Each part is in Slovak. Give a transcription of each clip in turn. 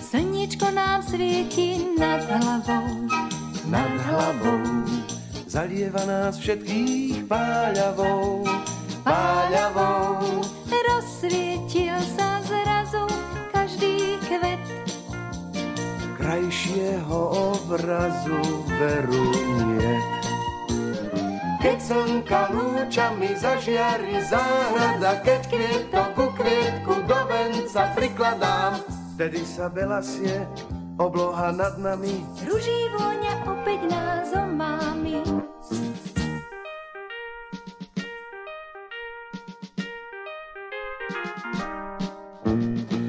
Slniečko nám svieti nad hlavou, nad hlavou. Zalieva nás všetkých páľavou, páľavou. Rozsvietil sa zrazu každý kvet. Krajšieho obrazu veru nie. Slnka lúčami zažiari záhrada, keď kvietok ku kvietku do venca prikladám, vtedy sa belasie obloha nad nami. Ruží vôňa opäť nás omámi.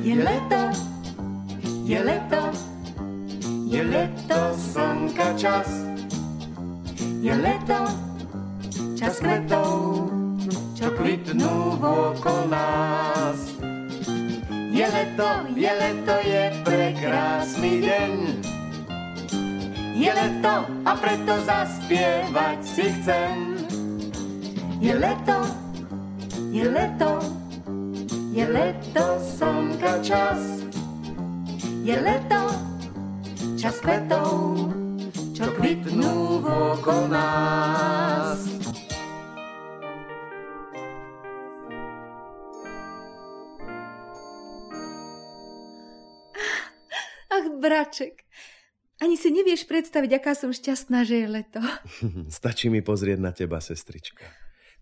Je leto, je leto, je leto, slnka čas, je leto, čas kvetov, čo kvitnú okolo nás. Je leto, je leto, je prekrásny deň. Je leto a preto zaspievať si chcem. Je leto, je leto, je leto, slnka čas. Je leto, čas kvetov, čo kvitnú okolo nás. Braček, ani si nevieš predstaviť, aká som šťastná, že je leto. Stačí mi pozrieť na teba, sestrička.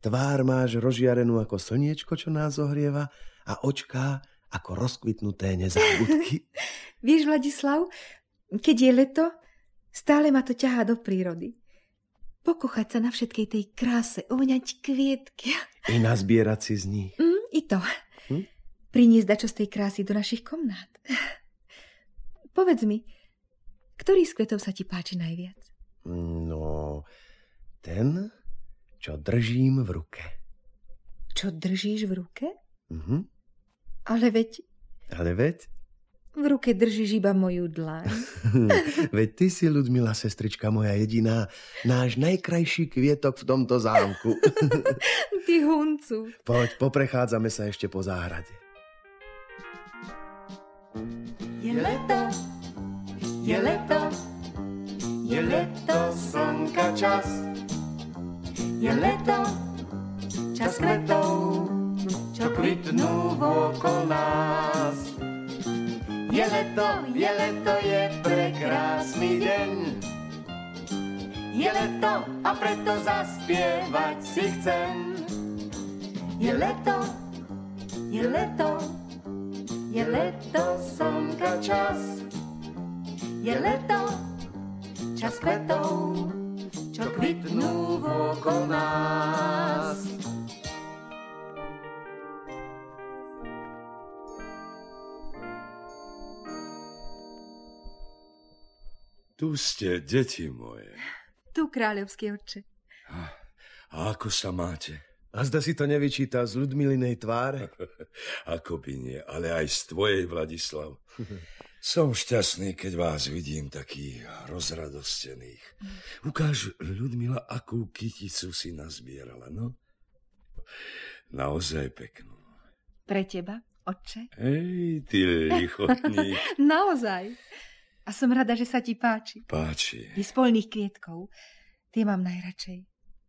Tvár máš rozžiarenú ako slniečko, čo nás zohrieva a očká ako rozkvitnuté nezábudky. Vieš, Vladislav, keď je leto, stále ma to ťahá do prírody. Pokochať sa na všetkej tej kráse, oňať kvietky. I nazbierať si z nich. Mm, I to. Hm? Priniesť dačo z tej krásy do našich komnát. Povedz mi, ktorý z kvetov sa ti páči najviac? No, ten, čo držím v ruke. Čo držíš v ruke? Mhm. Ale veď Ale veď, v ruke držíš iba moju dlaň. veď ty si, Ludmila, sestrička moja jediná, náš najkrajší kvietok v tomto zámku. Ty huncu. Poď, poprechádzame sa ešte po záhrade. Je leto, je leto, je leto, slnka čas. je leto, čas kvetov, čo kvitnú okolo nás. Je leto, je leto, je prekrásny deň. Je leto a preto zaspievať si chcem. Je leto, je leto, je leto, slnka čas. Je leto, čas kvetov, čo kvitnú okolo nás. Tu ste, deti moje. Tu, kráľovský oče. A ako sa máte? A zda si to nevyčíta z Ludmilinej tváre? Ako by nie, ale aj z tvojej, Vladislav. Som šťastný, keď vás vidím takých rozradostených. Ukáž, Ľudmila, akú kyticu si nazbierala, no? Naozaj peknú. Pre teba, oče? Hej, ty lichotník. Naozaj. A som rada, že sa ti páči. Páči. Je z polných kvietkov. Tie mám najradšej.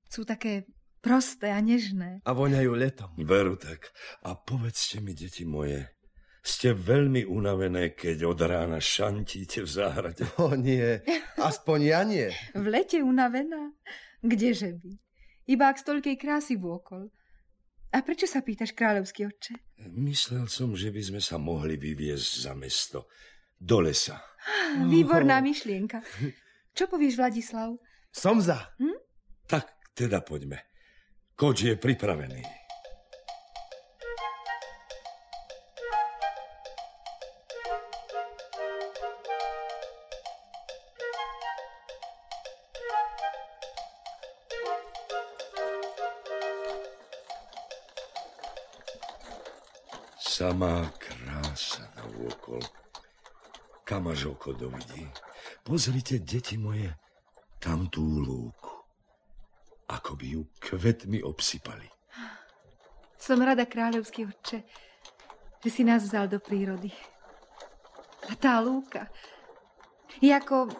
Sú také prosté a nežné. A voňajú letom. Veru tak. A povedzte mi, deti moje, ste veľmi unavené, keď od rána šantíte v záhrade. O nie, aspoň ja nie. V lete unavená? Kdeže by? Iba ak toľkej krásy vôkol. A prečo sa pýtaš, kráľovský otče? Myslel som, že by sme sa mohli vyviezť za mesto. Do lesa. Výborná myšlienka. Čo povieš, Vladislav? Som za. Tak teda poďme. Koč je pripravený. Samá krása na úkol. Kam až oko dovidí. Pozrite, deti moje, tam tú lúku. Ako by ju kvetmi obsypali. Som rada, kráľovský otče, že si nás vzal do prírody. A tá lúka je ako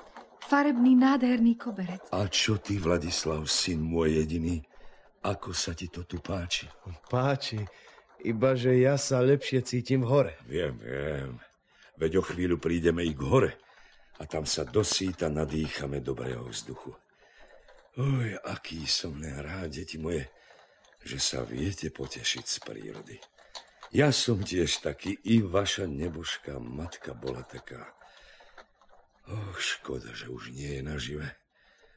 farebný nádherný koberec. A čo ty, Vladislav, syn môj jediný? Ako sa ti to tu páči? Páči, iba že ja sa lepšie cítim v hore. Viem, viem. Veď o chvíľu prídeme i k hore a tam sa dosýta nadýchame dobrého vzduchu. Oj, aký som rád, deti moje, že sa viete potešiť z prírody. Ja som tiež taký, i vaša nebožká matka bola taká. Och, škoda, že už nie je nažive.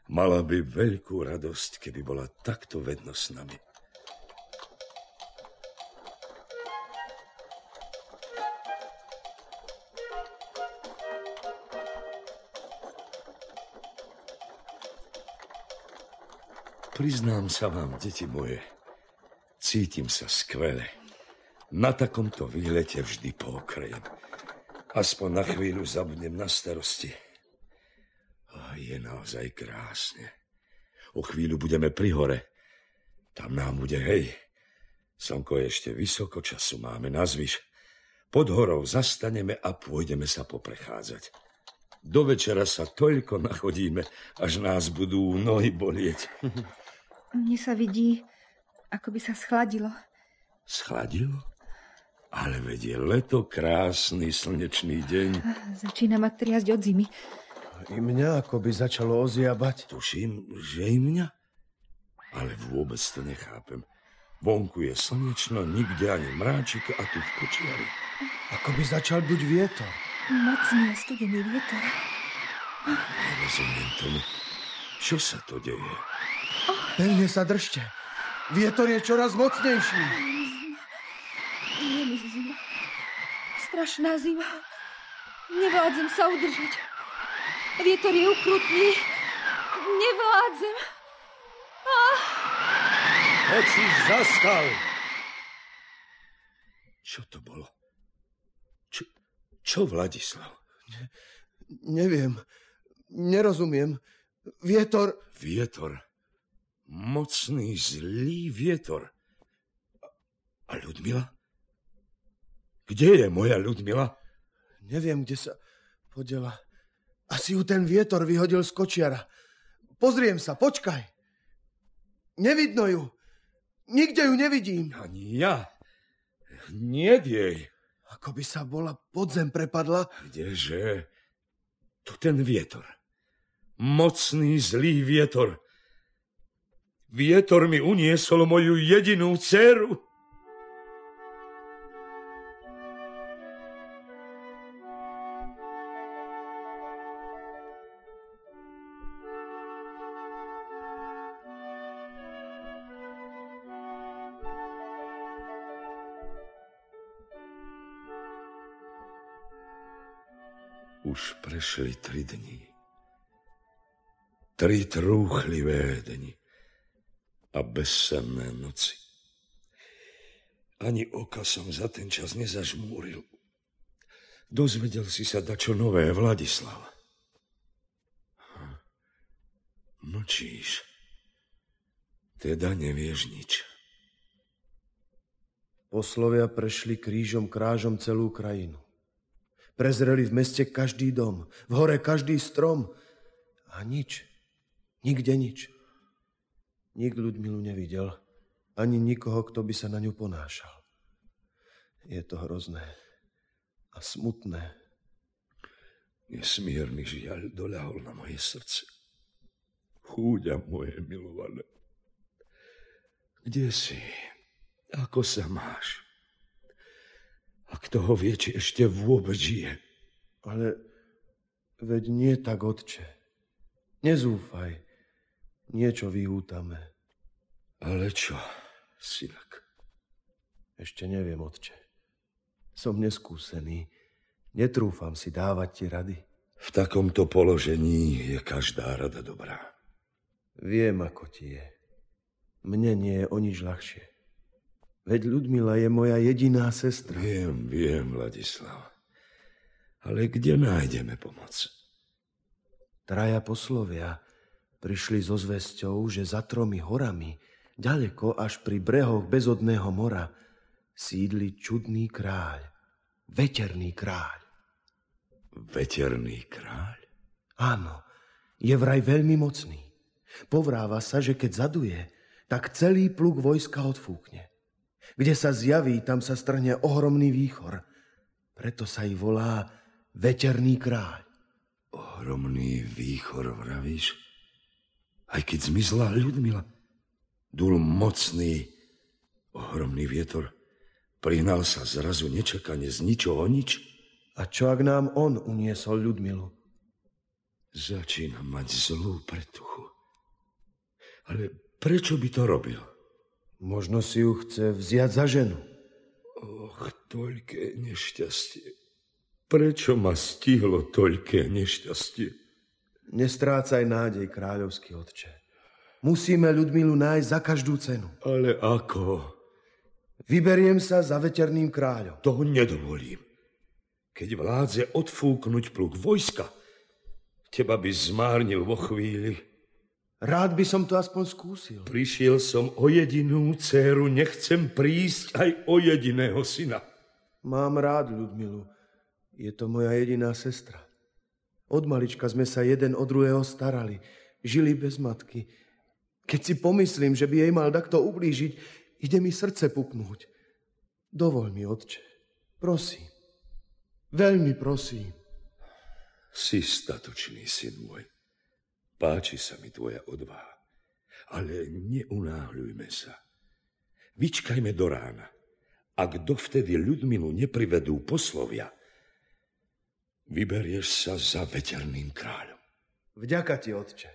Mala by veľkú radosť, keby bola takto vedno s nami. Priznám sa vám, deti moje, cítim sa skvele. Na takomto výlete vždy pokrejem. Aspoň na chvíľu zabudnem na starosti. A je naozaj krásne. O chvíľu budeme pri hore. Tam nám bude hej. Slnko je ešte vysoko, času máme nazvyš. Pod horou zastaneme a pôjdeme sa poprechádzať. Do večera sa toľko nachodíme, až nás budú nohy bolieť. Mne sa vidí, ako by sa schladilo. Schladilo? Ale veď je leto, krásny slnečný deň. Začína ma triasť od zimy. I mňa ako by začalo oziabať. Tuším, že i mňa. Ale vôbec to nechápem. Vonku je slnečno, nikde ani mráčik a tu v kočiari. Ako by začal byť vietor. Mocný a studený vietor. Nerozumiem tomu. Čo sa to deje? Pevne sa držte. Vietor je čoraz mocnejší. Je mi zima. Strašná zima. Nevládzem sa udržať. Vietor je ukrutný. Nevládzem. Očiš zastal! Čo to bolo? Čo, čo Vladislav? Neviem. Nerozumiem. Vietor... Vietor. Mocný, zlý vietor. A Ľudmila? Kde je moja Ľudmila? Neviem, kde sa podela. Asi ju ten vietor vyhodil z kočiara. Pozriem sa, počkaj. Nevidno ju. Nikde ju nevidím. Ani ja. Nie jej. Ako by sa bola podzem prepadla. Kdeže? To ten vietor. Mocný, zlý vietor. Vietor mi uniesol moju jedinú dceru. Už prešli tri dni. Tri trúchlivé dni a bezsenné noci. Ani oka som za ten čas nezažmúril. Dozvedel si sa dačo nové, Vladislav. Mlčíš. Teda nevieš nič. Poslovia prešli krížom krážom celú krajinu. Prezreli v meste každý dom, v hore každý strom. A nič. Nikde nič. Nik Ľudmilu nevidel, ani nikoho, kto by sa na ňu ponášal. Je to hrozné a smutné. Nesmierny žiaľ doľahol na moje srdce. Chúďa moje milované. Kde si? Ako sa máš? A kto ho vie, či ešte vôbec žije? Ale veď nie tak, otče. Nezúfaj. Niečo vyhútame. Ale čo, synak? Ešte neviem, otče. Som neskúsený. Netrúfam si dávať ti rady. V takomto položení je každá rada dobrá. Viem, ako ti je. Mne nie je o nič ľahšie. Veď Ľudmila je moja jediná sestra. Viem, viem, Vladislav. Ale kde nájdeme pomoc? Traja poslovia prišli so zväzťou, že za tromi horami Ďaleko až pri brehoch bezodného mora sídli čudný kráľ, veterný kráľ. Veterný kráľ? Áno, je vraj veľmi mocný. Povráva sa, že keď zaduje, tak celý pluk vojska odfúkne. Kde sa zjaví, tam sa strhne ohromný výchor. Preto sa i volá Veterný kráľ. Ohromný výchor, vravíš? Aj keď zmizla Ľudmila, dul mocný, ohromný vietor. Prihnal sa zrazu nečakane z ničoho nič. A čo ak nám on uniesol Ľudmilu? Začína mať zlú pretuchu. Ale prečo by to robil? Možno si ju chce vziať za ženu. Och, toľké nešťastie. Prečo ma stihlo toľké nešťastie? Nestrácaj nádej, kráľovský otče. Musíme Ľudmilu nájsť za každú cenu. Ale ako? Vyberiem sa za veterným kráľom. Toho nedovolím. Keď vládze odfúknuť pluk vojska, teba by zmárnil vo chvíli. Rád by som to aspoň skúsil. Prišiel som o jedinú dceru, nechcem prísť aj o jediného syna. Mám rád Ľudmilu. Je to moja jediná sestra. Od malička sme sa jeden od druhého starali. Žili bez matky. Keď si pomyslím, že by jej mal takto ublížiť, ide mi srdce puknúť. Dovol mi, otče. Prosím. Veľmi prosím. Si statočný, syn môj. Páči sa mi tvoja odvaha. Ale neunáhľujme sa. Vyčkajme do rána. Ak dovtedy Ľudmilu neprivedú poslovia, vyberieš sa za veterným kráľom. Vďaka ti, otče.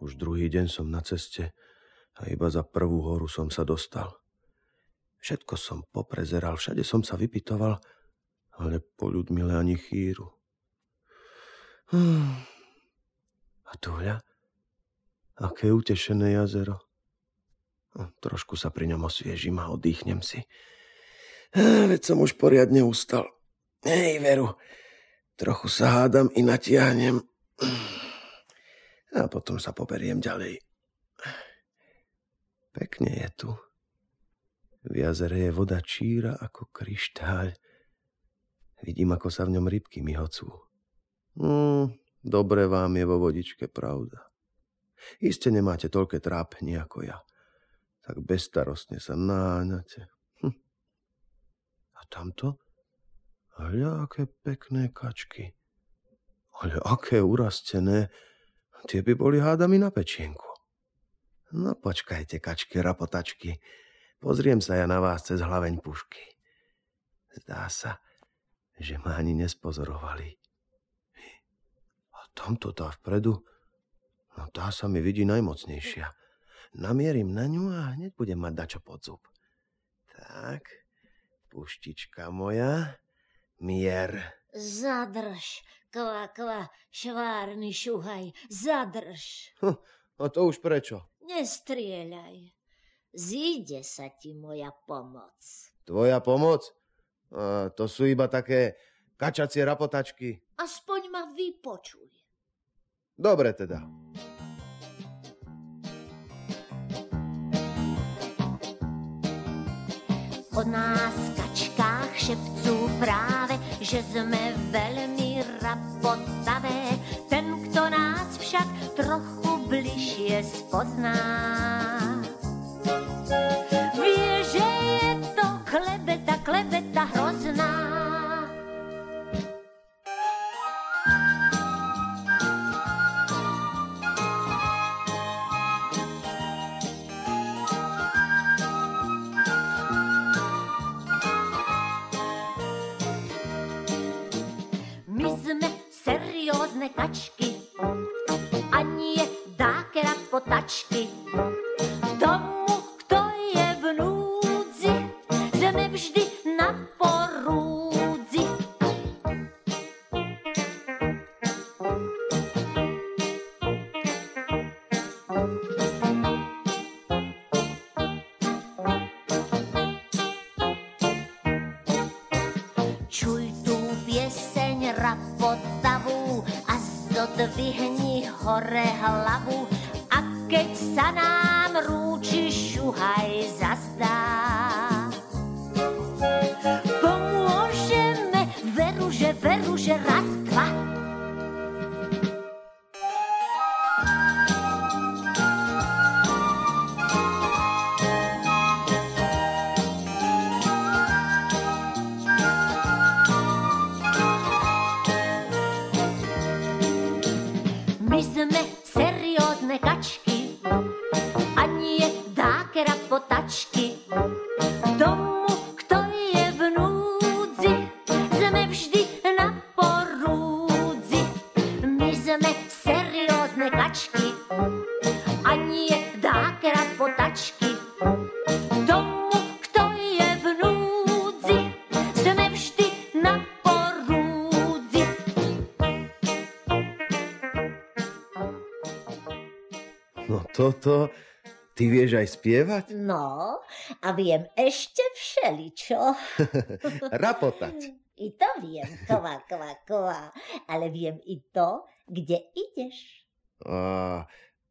Už druhý deň som na ceste a iba za prvú horu som sa dostal. Všetko som poprezeral, všade som sa vypitoval, ale po Ľudmile ani chýru. Hmm. A tu hľa, aké utešené jazero. No, trošku sa pri ňom osviežim a oddychnem si. A, veď som už poriadne ustal. Hej, Veru, trochu sa hádam i natiahnem. A potom sa poberiem ďalej. Pekne je tu. V jazere je voda číra ako kryštáľ. Vidím, ako sa v ňom rybky myhocú. Mm, dobre vám je vo vodičke, pravda. Iste nemáte toľké trápenie ako ja. Tak bezstarostne sa náňate. Hm. A tamto? Hľa, aké pekné kačky. Ale aké urastené. Tie by boli hádami na pečienku. No počkajte, kačky, rapotačky. Pozriem sa ja na vás cez hlaveň pušky. Zdá sa, že ma ani nespozorovali. A tamto tá vpredu, no tá sa mi vidí najmocnejšia. Namierim na ňu a hneď budem mať dačo pod zub. Tak, puštička moja, mier. Zadrž, kva, kva, švárny šuhaj, zadrž. Hm, a to už prečo? Nestrieľaj. Zíde sa ti moja pomoc. Tvoja pomoc? A to sú iba také kačacie rapotačky. Aspoň ma vypočuj. Dobre teda. O nás kačkách šepcú práve, že sme veľmi rapotavé. Ten, kto nás však trochu bližšie spozná, Vie, že je to klebeta, klebeta hrozná. Seriózne kačky, a nie dáke potačky. No toto, ty vieš aj spievať? No, a viem ešte všeličo. Rapotať. I to viem, kova, kova, kova. Ale viem i to, kde ideš. A,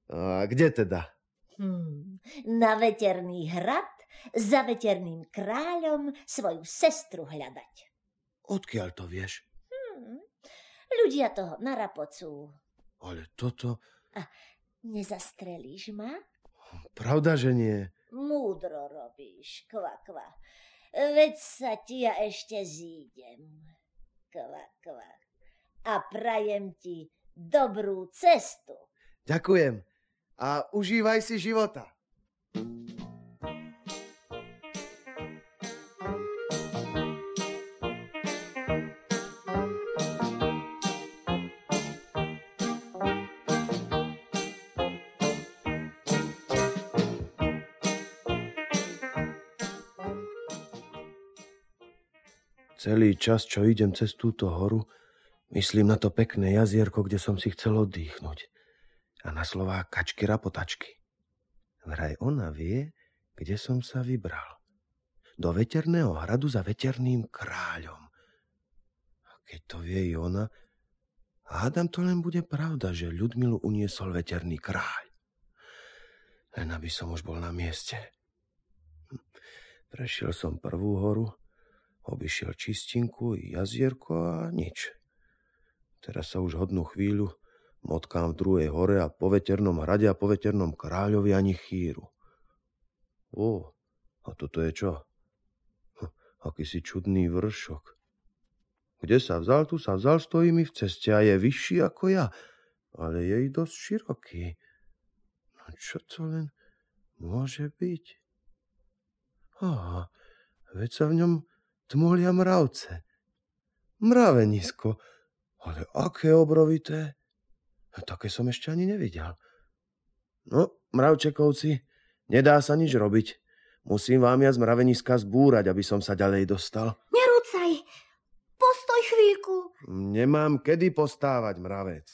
a kde teda? Hm, na veterný hrad za veterným kráľom svoju sestru hľadať. Odkiaľ to vieš? Hm, ľudia toho narapocú. Ale toto, Nezastrelíš ma? pravda, že nie. Múdro robíš, kva, kva. Veď sa ti ja ešte zídem. Kva, kva. A prajem ti dobrú cestu. Ďakujem. A užívaj si života. Celý čas, čo idem cez túto horu, myslím na to pekné jazierko, kde som si chcel oddychnúť. A na slová kačky rapotačky. Vraj ona vie, kde som sa vybral. Do veterného hradu za veterným kráľom. A keď to vie i ona, hádam to len bude pravda, že Ľudmilu uniesol veterný kráľ. Len aby som už bol na mieste. Hm. Prešiel som prvú horu, obišiel čistinku i jazierko a nič. Teraz sa už hodnú chvíľu motkám v druhej hore a po veternom hrade a po veternom kráľovi ani chýru. Ó, a toto je čo? Hm, akýsi čudný vršok. Kde sa vzal, tu sa vzal, stojí mi v ceste a je vyšší ako ja, ale je i dosť široký. No čo to len môže byť? Aha, veď sa v ňom tmolia mravce. Mravenisko, ale aké obrovité. Také som ešte ani nevidel. No, mravčekovci, nedá sa nič robiť. Musím vám ja z mraveniska zbúrať, aby som sa ďalej dostal. Nerúcaj, postoj chvíľku. Nemám kedy postávať, mravec.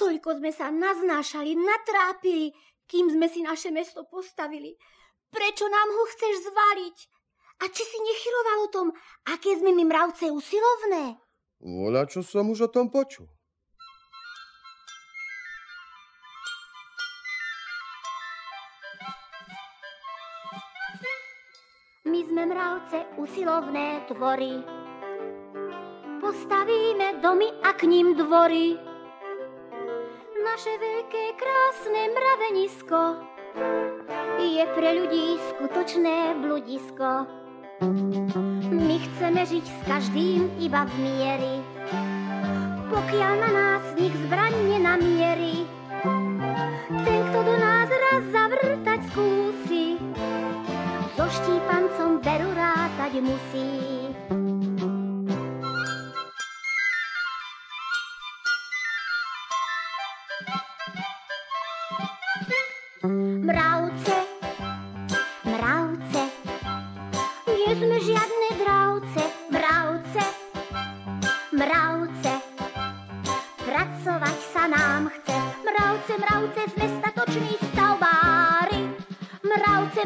Toľko sme sa naznášali, natrápili, kým sme si naše mesto postavili. Prečo nám ho chceš zvaliť? A či si nechyroval o tom, aké sme my mravce usilovné? Voľa, čo som už o tom počul. My sme mravce usilovné tvory. Postavíme domy a k ním dvory. Naše veľké krásne mravenisko je pre ľudí skutočné bludisko. My chceme žiť s každým iba v miery, pokiaľ na nás nik zbraň nenamierí. Ten, kto do nás raz zavrtať skúsi, so štípancom beru rátať musí.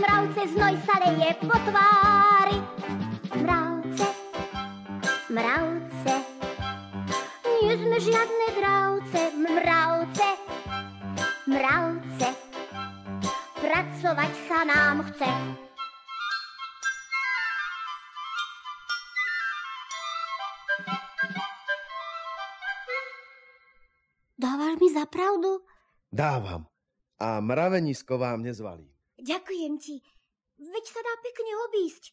mravce znoj sa leje po tvári. Mravce, mravce, nie sme žiadne dravce, mravce, mravce, pracovať sa nám chce. Dával mi za pravdu? Dávam. A mravenisko vám nezvalím. Ďakujem ti. Veď sa dá pekne obísť.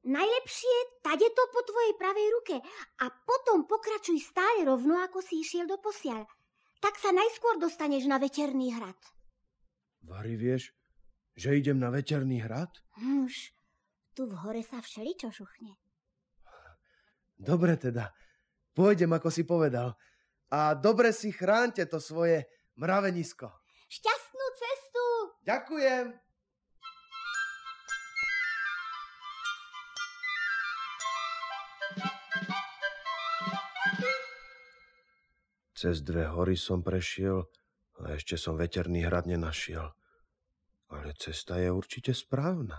Najlepšie tade to po tvojej pravej ruke a potom pokračuj stále rovno, ako si išiel do posiaľ. Tak sa najskôr dostaneš na veterný hrad. Vary, vieš, že idem na veterný hrad? Už, tu v hore sa všeličo šuchne. Dobre teda, pôjdem, ako si povedal. A dobre si chránte to svoje mravenisko. Šťastnú cestu! Ďakujem. Cez dve hory som prešiel a ešte som veterný hrad nenašiel. Ale cesta je určite správna.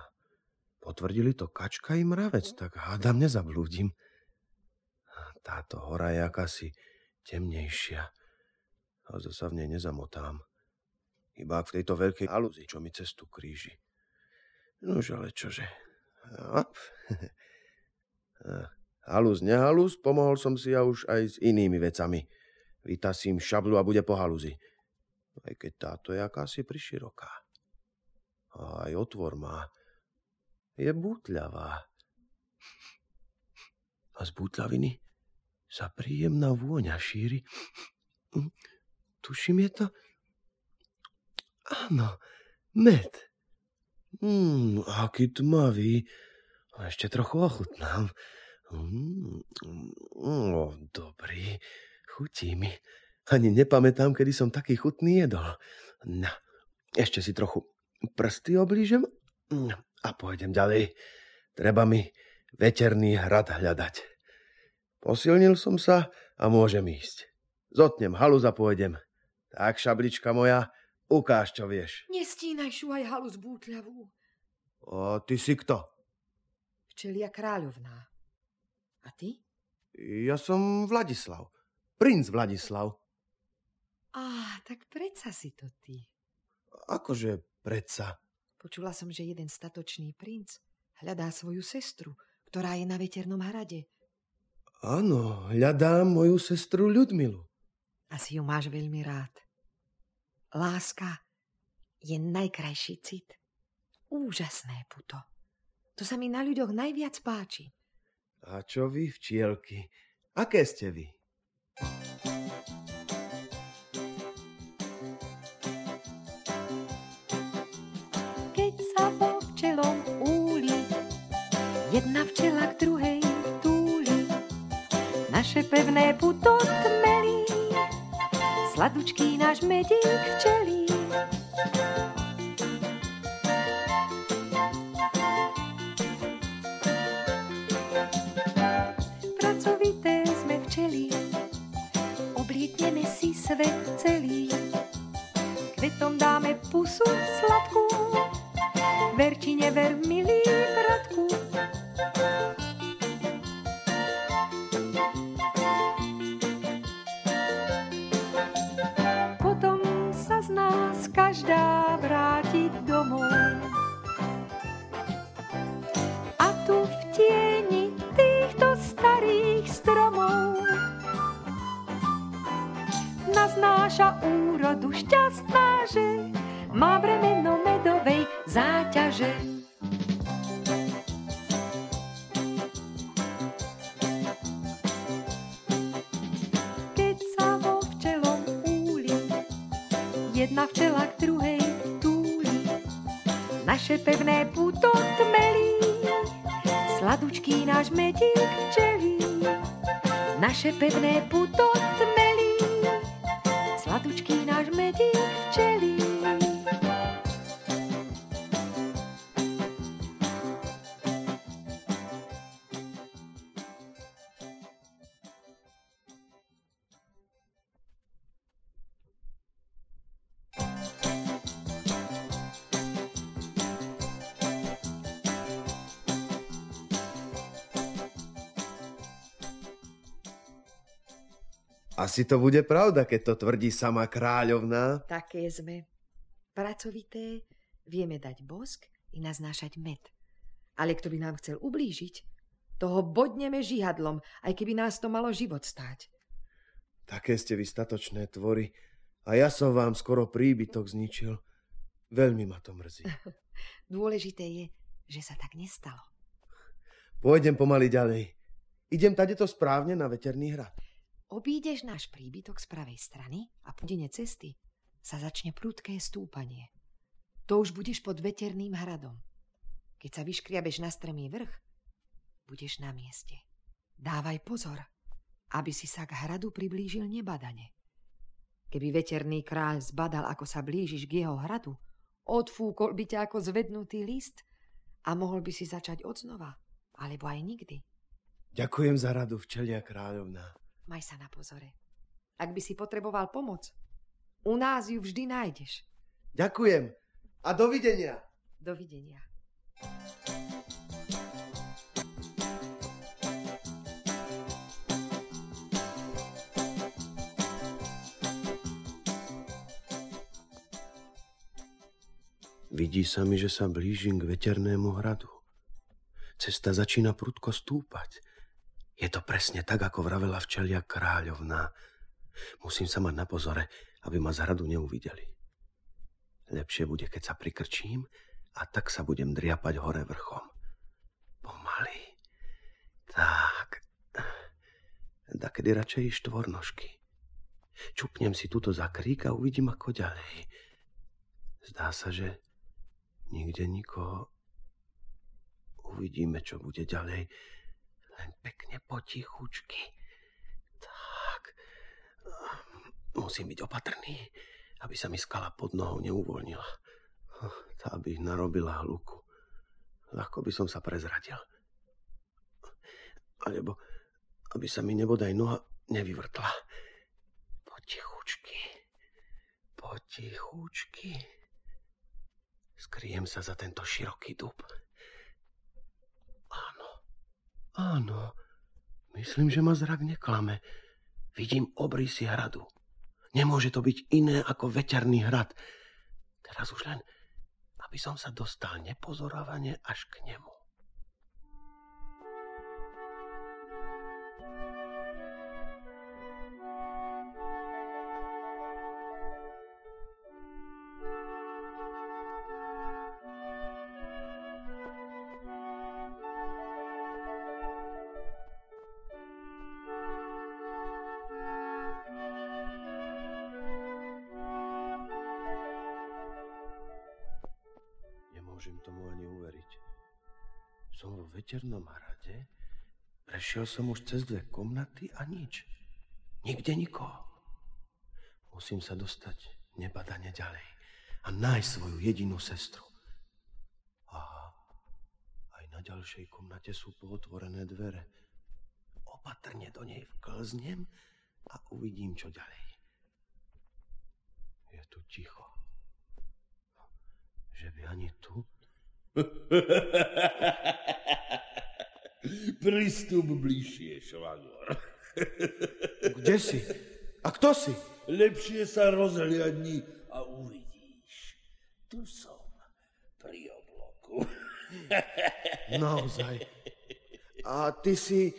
Potvrdili to kačka i mravec, tak hádam nezablúdim. Táto hora je akási temnejšia a zasa v nej nezamotám. Iba v tejto veľkej alúzi, čo mi cestu kríži. Nož ale čože. Hop. Halúz, nehalúz, pomohol som si ja už aj s inými vecami. Vytasím šablu a bude po halúzi. Aj keď táto je akási priširoká. A aj otvor má. Je bútľavá. A z bútľaviny sa príjemná vôňa šíri. Hm, Tuším, je to... Áno, med. Mm, aký tmavý. Ešte trochu ochutnám. Mm, oh, dobrý. Chutí mi. Ani nepamätám, kedy som taký chutný jedol. No, ešte si trochu prsty oblížem a pôjdem ďalej. Treba mi veterný hrad hľadať. Posilnil som sa a môžem ísť. Zotnem halu a pôjdem. Tak, šablička moja, ukáž, čo vieš. Nestínaj šuhaj halu z bútľavú. O, ty si kto? Včelia kráľovná. A ty? Ja som Vladislav. Princ Vladislav. Á, tak predsa si to ty. Akože predsa. Počula som, že jeden statočný princ hľadá svoju sestru, ktorá je na veternom hrade. Áno, hľadám moju sestru Ľudmilu. Asi ju máš veľmi rád. Láska je najkrajší cit. Úžasné puto. To sa mi na ľuďoch najviac páči. A čo vy, včielky? Aké ste vy? Jedna včela k druhej túli. Naše pevné puto tmelí, sladučký náš medík včelí. Naše pevné Asi to bude pravda, keď to tvrdí sama kráľovná. Také sme. Pracovité, Vieme dať bosk i naznášať med. Ale kto by nám chcel ublížiť, toho bodneme žihadlom, aj keby nás to malo život stáť. Také ste vy statočné tvory a ja som vám skoro príbytok zničil. Veľmi ma to mrzí. Dôležité je, že sa tak nestalo. Pôjdem pomaly ďalej. Idem tady to správne na veterný hrad. Obídeš náš príbytok z pravej strany a po dine cesty sa začne prudké stúpanie. To už budeš pod veterným hradom. Keď sa vyškriabeš na strmý vrch, budeš na mieste. Dávaj pozor, aby si sa k hradu priblížil nebadane. Keby veterný kráľ zbadal, ako sa blížiš k jeho hradu, odfúkol by ťa ako zvednutý list a mohol by si začať od znova, alebo aj nikdy. Ďakujem za radu, včelia kráľovná. Maj sa na pozore. Ak by si potreboval pomoc, u nás ju vždy nájdeš. Ďakujem a dovidenia. Dovidenia. Vidí sa mi, že sa blížim k veternému hradu. Cesta začína prudko stúpať. Je to presne tak, ako vravela včelia kráľovná. Musím sa mať na pozore, aby ma z hradu neuvideli. Lepšie bude, keď sa prikrčím a tak sa budem driapať hore vrchom. Pomaly. Tak. Dakedy radšej štvornožky. Čupnem si túto za krík a uvidím ako ďalej. Zdá sa, že nikde nikoho. Uvidíme, čo bude ďalej. Len pekne potichučky. Tak. Musím byť opatrný, aby sa mi skala pod nohou neuvoľnila. Tá by narobila hluku. Ľahko by som sa prezradil. Alebo aby sa mi nebodaj noha nevyvrtla. Potichučky. Potichučky. Skriem sa za tento široký dub. Áno. Myslím, že ma zrak neklame. Vidím obrysy hradu. Nemôže to byť iné ako veterný hrad. Teraz už len, aby som sa dostal nepozorovane až k nemu. Veternom hrade, prešiel som už cez dve komnaty a nič. Nikde nikoho. Musím sa dostať nebadane ďalej a nájsť svoju jedinú sestru. Aha, aj na ďalšej komnate sú pootvorené dvere. Opatrne do nej vklznem a uvidím, čo ďalej. Je tu ticho. Že by ani tu? Pristup bližšie, švagor. Kde si? A kto si? Lepšie sa rozhliadni a uvidíš. Tu som, pri obloku. Naozaj. A ty si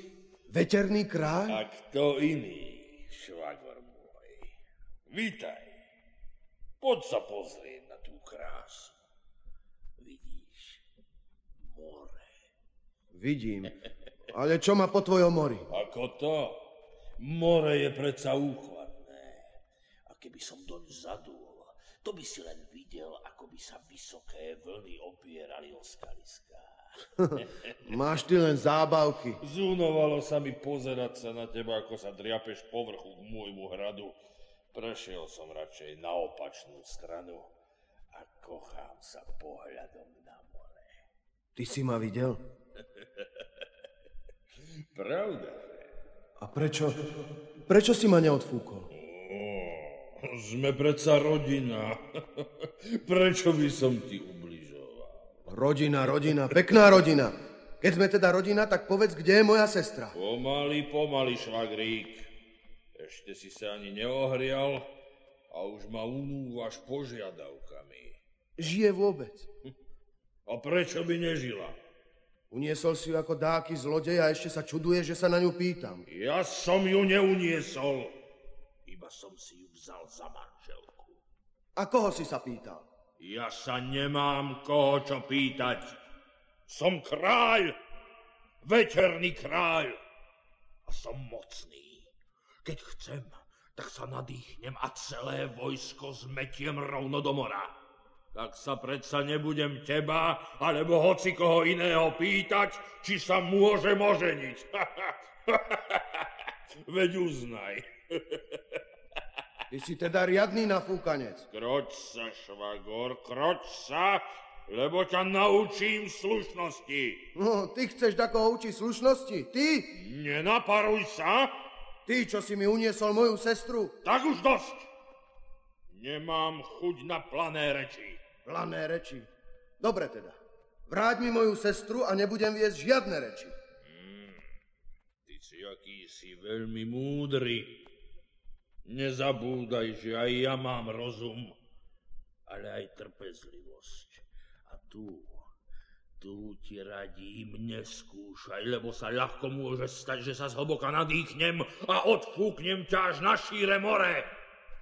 veterný kráľ? A kto iný, švagor môj? Vítaj. Poď sa pozrieť na tú krásu. Vidíš, more. Vidím. Ale čo má po tvojom mori? Ako to? More je predsa úchvatné. A keby som doň zadul, to by si len videl, ako by sa vysoké vlny opierali o skaliská. Máš ty len zábavky. Zúnovalo sa mi pozerať sa na teba, ako sa driapeš povrchu k môjmu hradu. Prešiel som radšej na opačnú stranu a kochám sa pohľadom na more. Ty si ma videl? Pravda? A prečo? Prečo si ma neodfúkol? Sme predsa rodina. Prečo by som ti ubližoval? Rodina, rodina, pekná rodina. Keď sme teda rodina, tak povedz, kde je moja sestra. Pomaly, pomaly, švagrík. Ešte si sa ani neohrial a už ma unúvaš požiadavkami. Žije vôbec. A prečo by nežila? Uniesol si ju ako dáky zlodej a ešte sa čuduje, že sa na ňu pýtam. Ja som ju neuniesol. Iba som si ju vzal za manželku. A koho si sa pýtal? Ja sa nemám koho čo pýtať. Som kráľ. Veterný kráľ. A som mocný. Keď chcem, tak sa nadýchnem a celé vojsko zmetiem rovno do mora. Tak sa predsa nebudem teba, alebo hoci koho iného pýtať, či sa môže oženiť. Veď uznaj. Ty si teda riadný nafúkanec. Kroč sa, švagor, kroč sa, lebo ťa naučím slušnosti. No, ty chceš takoho učiť slušnosti? Ty? Nenaparuj sa, Ty, čo si mi uniesol moju sestru? tak už dosť. Nemám chuť na plané reči. Plané reči. Dobre teda. Vráť mi moju sestru a nebudem viesť žiadne reči. Ty si akýsi veľmi múdry. Nezabúdaj, že aj ja mám rozum, ale aj trpezlivosť. A tu, tu ti radím, neskúšaj, lebo sa ľahko môže stať, že sa zhlboka nadýchnem a odfúknem ťa až na šíre more.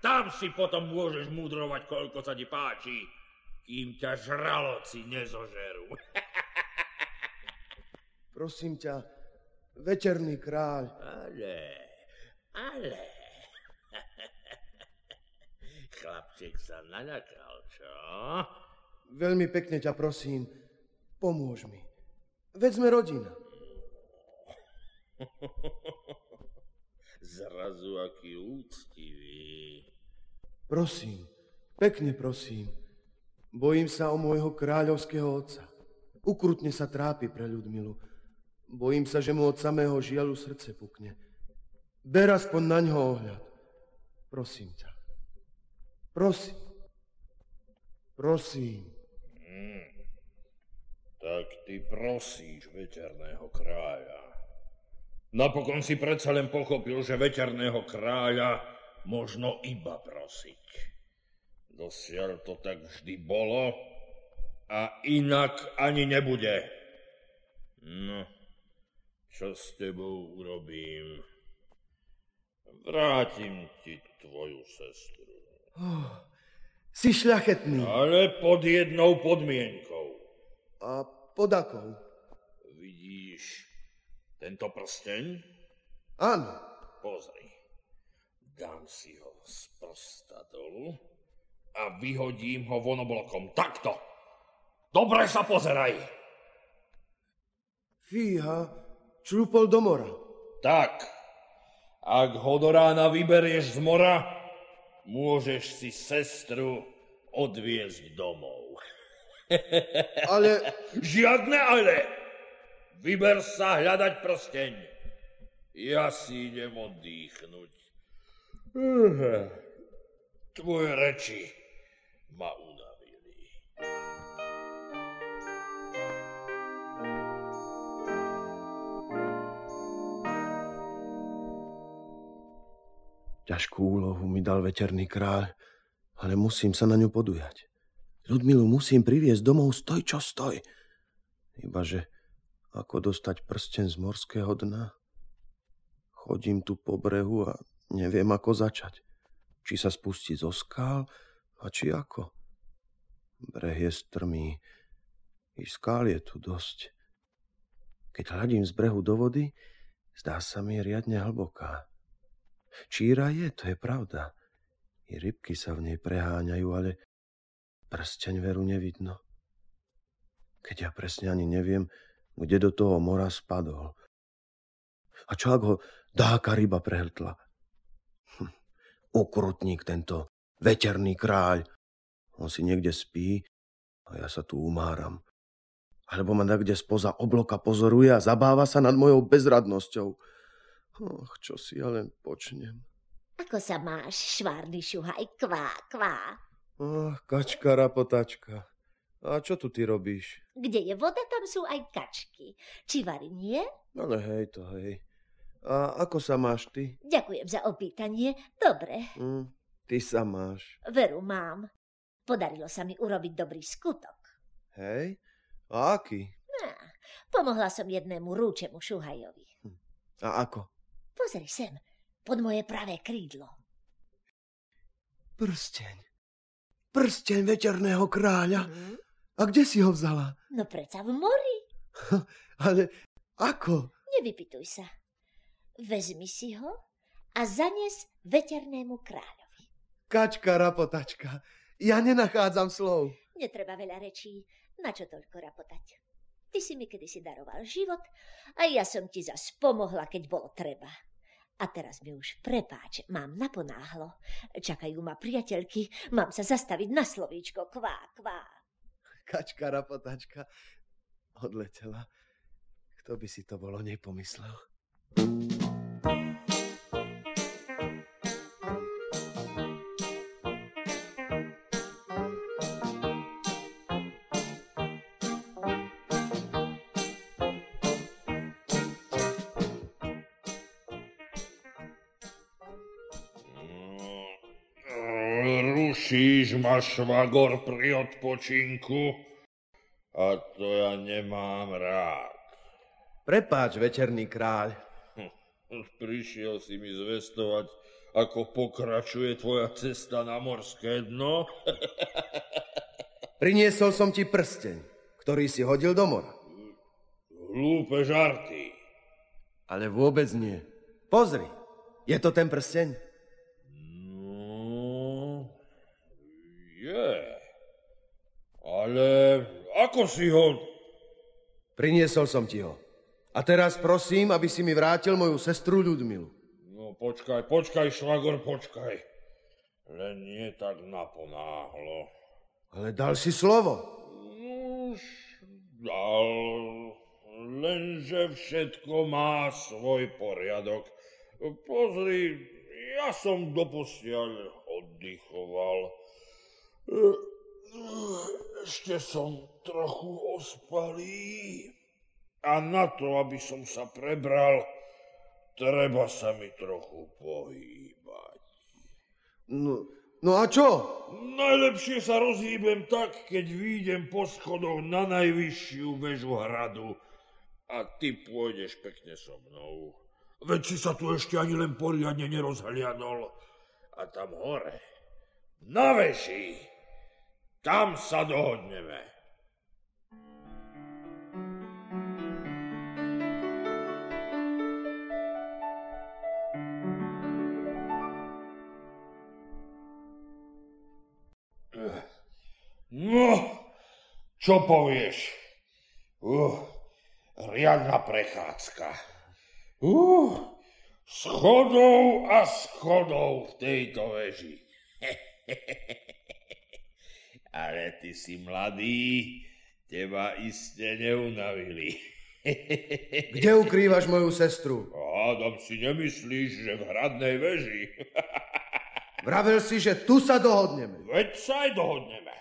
Tam si potom môžeš múdrovať, koľko sa ti páči, kým ťa žraloci nezožerú. Prosím ťa, veterný kráľ, Ale, ale... Chlapček sa naľakal, čo? veľmi pekne ťa prosím, pomôž mi. Veď sme rodina. Zrazu aký úctivý. Prosím, pekne prosím. Bojím sa o môjho kráľovského otca. Ukrutne sa trápi pre Ľudmilu. Bojím sa, že mu od samého žialu srdce pukne. Ber aspoň na ňo ohľad. Prosím ťa. Prosím. Prosím. Tak ty prosíš veterného kráľa. Napokon si predsa len pochopil, že veterného kráľa možno iba prosiť. Dosiaľ to tak vždy bolo a inak ani nebude. No, čo s tebou urobím? Vrátim ti tvoju sestru. Si šľachetný. Ale pod jednou podmienkou. A pod akou? Vidíš tento prsteň? Áno. Pozri. Dám si ho z prsta dolu a vyhodím ho vonoblokom. Takto. Dobre sa pozeraj. Fíha, člúpol do mora. Tak. Ak ho do rána vyberieš z mora, môžeš si sestru odviezť domov. Ale Žiadne ale. Vyber sa hľadať prsteň. Ja si idem oddychnúť. Tvoje reči ma unavili. ťažkú úlohu mi dal veterný kráľ, ale musím sa na ňu podujať. Ľudmilu musím priviesť domov stoj čo stoj. Ibaže ako dostať prsten z morského dna? Chodím tu po brehu a neviem ako začať. Či sa spustiť zo skál a či ako. Breh je strmý, i skál je tu dosť. Keď hľadím z brehu do vody, zdá sa mi riadne hlboká. Číra je, to je pravda. I rybky sa v nej preháňajú, ale prsteň veru nevidno. Keď ja presne ani neviem, kde do toho mora spadol. A čo ak ho dáka ryba prehltla? Hm, ukrutník tento, veterný kráľ. On si niekde spí a ja sa tu umáram. Alebo ma kde spoza obloka pozoruje a zabáva sa nad mojou bezradnosťou. Och, čo si ja len počnem. Ako sa máš, švárny šuhaj, kvá, kvá? Oh, kačka, rapotačka. A čo tu ty robíš? Kde je voda, tam sú aj kačky. Či vari nie? Ale hej to, hej. A ako sa máš ty? Ďakujem za opýtanie. Dobre, Hm, ty sa máš. veru mám. Podarilo sa mi urobiť dobrý skutok. Hej? A aký? Á, pomohla som jednému rúčemu šuhajovi. A ako? Pozri sem, pod moje pravé krídlo. Prsteň. Prsteň veterného kráľa. Hm? A kde si ho vzala? No preca v mori. Ale ako? Nevypituj sa. Vezmi si ho a zanes veternému kráľovi. Kačka, rapotačka. Ja nenachádzam slov. Netreba veľa rečí, na čo toľko rapotať. Ty si mi kedysi daroval život a ja som ti zas pomohla, keď bolo treba. A teraz mi už prepáč, mám naponáhlo. Čakajú ma priateľky, mám sa zastaviť na slovíčko kvá, kvá. Kačka, rapotačka. Odletela. Kto by si to bolo nepomyslel? Rušíš ma, švagor, pri odpočinku a to ja nemám rád. Prepáč, veterný kráľ. Prišiel si mi zvestovať, ako pokračuje tvoja cesta na morské dno? Priniesol som ti prsteň, ktorý si hodil do mora. Hlúpe žarty. Ale vôbec nie. Pozri, je to ten prsteň? No, je. Ale ako si ho... Priniesol som ti ho. A teraz prosím, aby si mi vrátil moju sestru Ľudmilu. No počkaj, počkaj, švagor, počkaj. Len nie tak naponáhlo. Ale dal si slovo. Už dal, lenže všetko má svoj poriadok. Pozri, ja som doposiaľ oddychoval. Ešte som trochu ospalý. A na to, aby som sa prebral, treba sa mi trochu pohýbať. No, no a čo? Najlepšie sa rozhýbem tak, keď výjdem po schodoch na najvyššiu väžu hradu a ty pôjdeš pekne so mnou. Veď si sa tu ešte ani len poriadne nerozhliadol. A tam hore, na veši, tam sa dohodneme. No, čo povieš? Uh, riadna prechádzka. Uh, schodov a schodov v tejto veži. Ale ty si mladý, teba iste neunavili. Kde ukrývaš moju sestru? Hádam si nemyslíš, že v hradnej veži. Vravel si, že tu sa dohodneme. Veď sa aj dohodneme.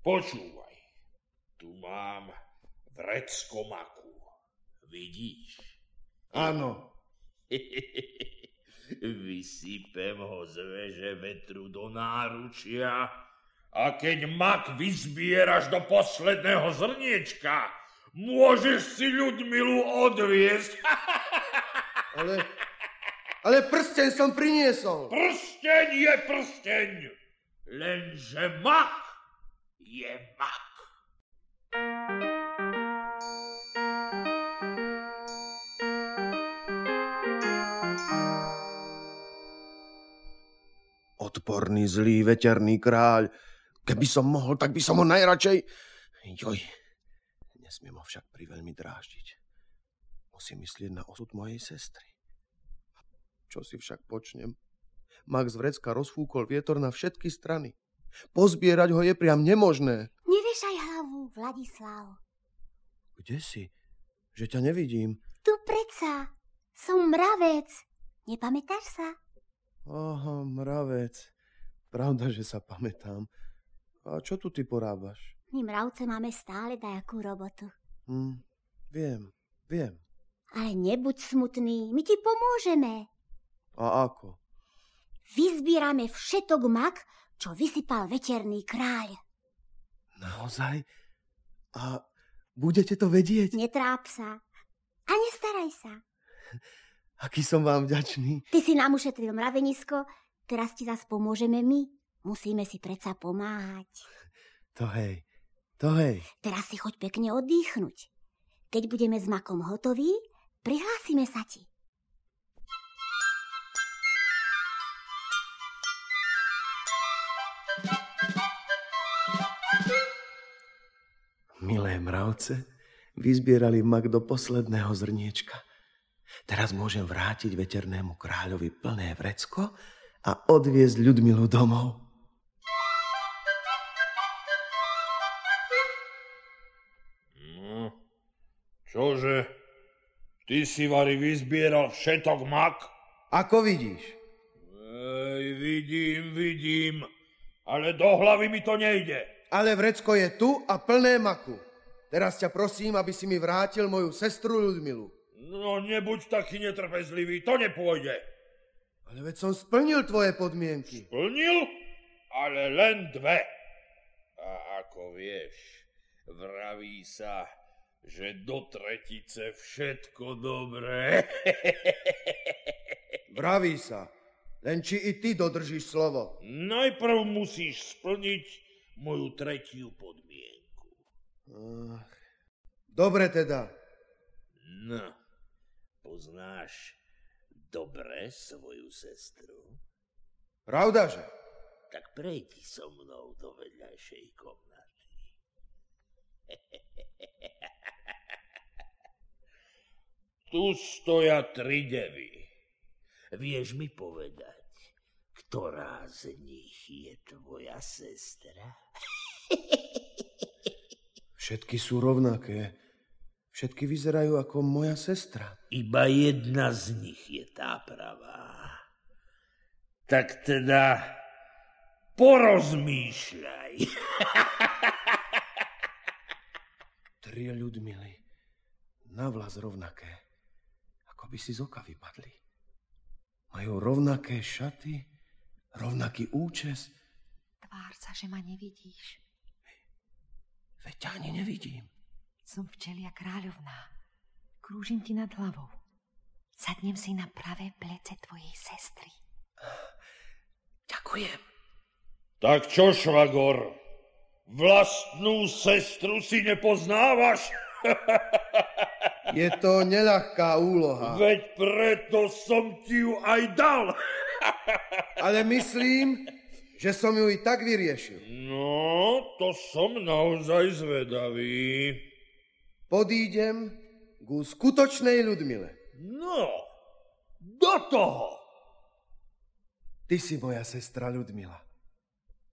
Počúvaj, tu mám vrecko maku. Vidíš? Áno. Vysypem ho z veže vetru do náručia a keď mak vyzbieraš do posledného zrniečka, môžeš si Ľudmilu odviesť. Ale, ale prsteň som priniesol. Prsteň je prsteň, lenže mak je mak. Odporný, zlý, veterný kráľ. Keby som mohol, tak by som ho najradšej... Joj, nesmiem ho však priveľmi dráždiť. Musím myslieť na osud mojej sestry. Čo si však počnem? Max vrecka rozfúkol vietor na všetky strany. Pozbierať ho je priam nemožné. Nevešaj hlavu, Vladislav. Kde si? Že ťa nevidím. Tu preca. Som mravec. Nepamätáš sa? Aha, mravec. Pravda, že sa pamätám. A čo tu ty porábaš? My mravce máme stále dajakú robotu. Hm, viem, viem. Ale nebuď smutný, my ti pomôžeme. A ako? Vyzbierame všetok mak, čo vysypal veterný kráľ. Naozaj? A budete to vedieť? Netráp sa a nestaraj sa. Aký som vám vďačný. Ty si nám ušetril mravenisko, teraz ti zas pomôžeme my. Musíme si predsa pomáhať. To hej, to hej. Teraz si choď pekne oddychnúť. Keď budeme s makom hotoví, prihlásime sa ti. Milé mravce, vyzbierali mak do posledného zrniečka. Teraz môžem vrátiť veternému kráľovi plné vrecko a odviezť Ľudmilu domov. Čože? Ty si, Vary, vyzbieral všetok mak? Ako vidíš? Ej, vidím, vidím, ale do hlavy mi to nejde. Ale vrecko je tu a plné maku. Teraz ťa prosím, aby si mi vrátil moju sestru Ľudmilu. No, nebuď taký netrpezlivý, to nepôjde. Ale veď som splnil tvoje podmienky. Plnil, ale len dve. A ako vieš, vraví sa, že do tretice všetko dobré. Vraví sa. Len či i ty dodržíš slovo. Najprv musíš splniť moju tretiu podmienku. Ach, dobre teda. No, poznáš dobre svoju sestru? Pravdaže? Tak prejdi so mnou do vedľajšej komnaty. Tu stoja tri devy. Vieš mi povedať, ktorá z nich je tvoja sestra? Všetky sú rovnaké. Všetky vyzerajú ako moja sestra. Iba jedna z nich je tá pravá. Tak teda porozmýšľaj. Tri Ľudmily. Navlas rovnaké. Ako by si z oka vypadli. Majú rovnaké šaty, rovnaký účes. Tvár sa, že ma nevidíš. Veď ťa ani nevidím. Som včelia kráľovná. Krúžim ti nad hlavou. Sadnem si na pravé plece tvojej sestry. Ďakujem. Tak čo, švagor? Vlastnú sestru si nepoznávaš? Je to neľahká úloha. Veď preto som ti ju aj dal. Ale myslím, že som ju i tak vyriešil. No, to som naozaj zvedavý. Podídem ku skutočnej Ľudmile. No, do toho. Ty si moja sestra Ľudmila.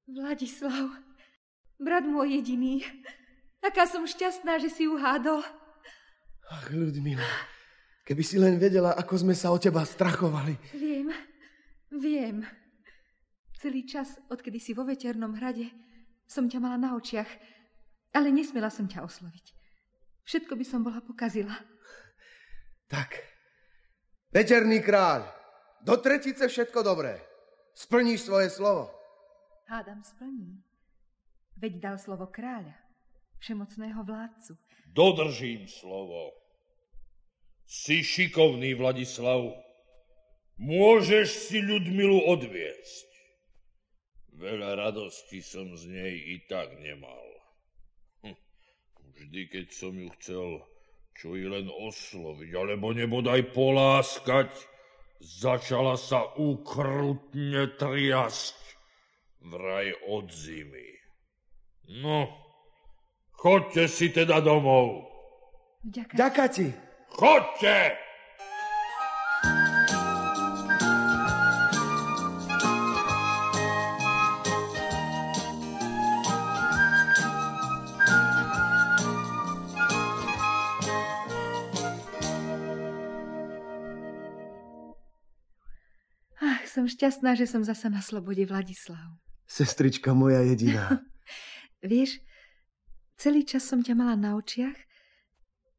Vladislav, brat môj jediný, aká som šťastná, že si ju hádol. Ach, Ľudmila, keby si len vedela, ako sme sa o teba strachovali. Viem, viem. Celý čas, odkedy si vo veternom hrade, som ťa mala na očiach, ale nesmela som ťa osloviť. Všetko by som bola pokazila. Tak, veterný kráľ, do tretice všetko dobré. Splníš svoje slovo. Hádam splní. Veď dal slovo kráľa, všemocného vládcu. Dodržím slovo. Si šikovný, Vladislav. Môžeš si Ľudmilu odviesť. Veľa radosti som z nej i tak nemal. Hm. Vždy, keď som ju chcel čo i len osloviť, alebo nebodaj poláskať, začala sa ukrutne triasť vraj od zimy. No, chodte si teda domov. Vďaka. Ďaká ti. Chodte! Ach, som šťastná, že som zasa na slobode, Vladislav. Sestrička moja jediná. Vieš, celý čas som ťa mala na očiach,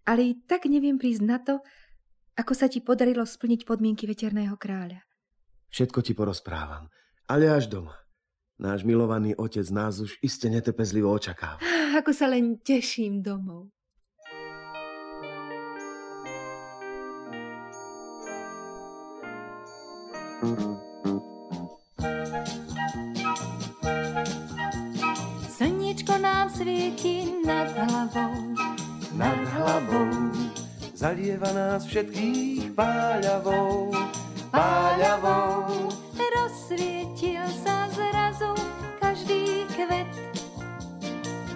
ale i tak neviem prísť na to, ako sa ti podarilo splniť podmienky veterného kráľa. Všetko ti porozprávam, ale až doma. Náš milovaný otec nás už iste netrpezlivo očakáva. Ako sa len teším domov. Slniečko svieti nad hlavou. Nad hlavou zalieva nás všetkých páľavou. Páľavou Rozsvietil sa zrazu každý kvet.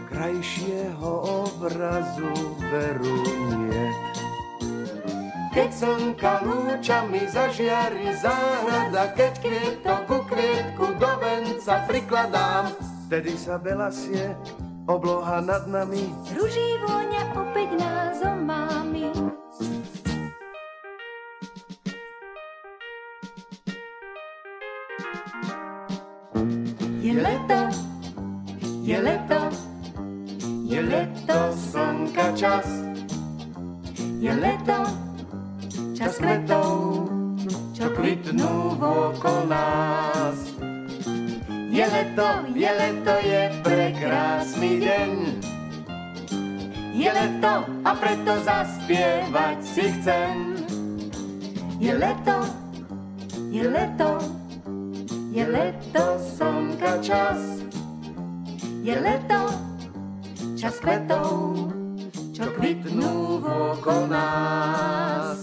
krajšieho obrazu veru nie. Keď slnka lúčami zažiari záhrada, keď kvietok ku kvietku do venca prikladám, vtedy sa belasie obloha nad nami. Ruží vôňa opäť nás omámi. Je leto, je leto, je leto, slnka čas. Je leto, čas kvetov, čo kvitnú vokol nás. Je leto, je leto, je prekrásny deň. Je leto a preto zaspievať si chcem. Je leto, je leto, je leto, slnka čas. Je leto, čas kvetov, čo kvitnú vokol nás.